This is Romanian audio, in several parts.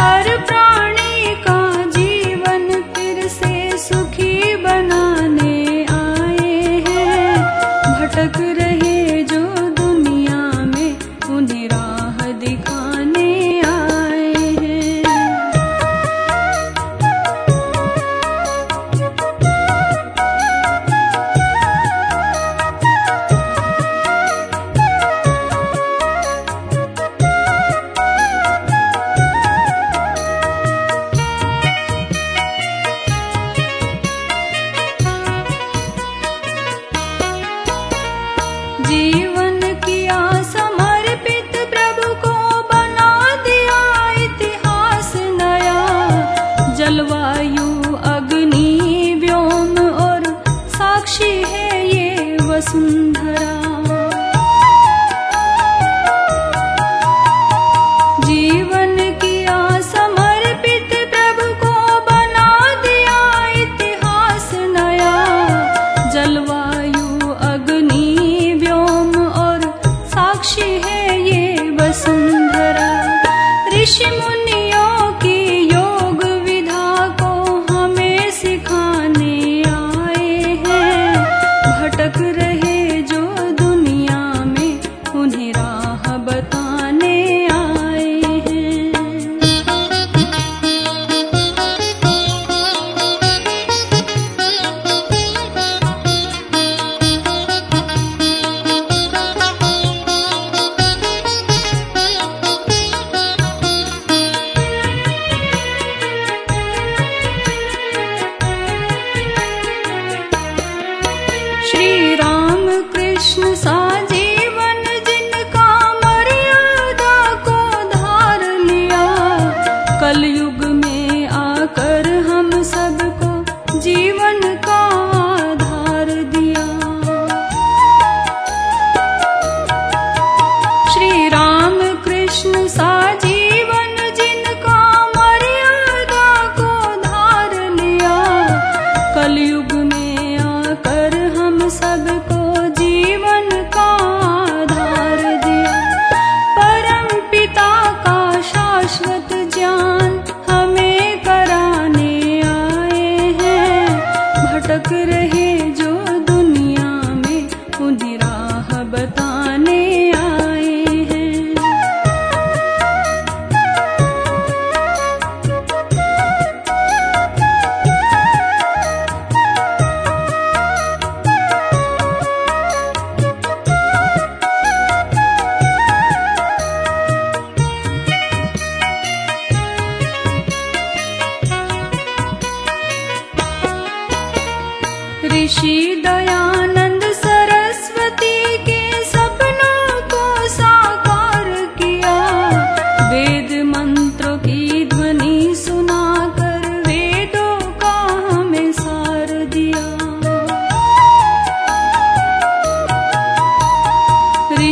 her yaşasın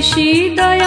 și dai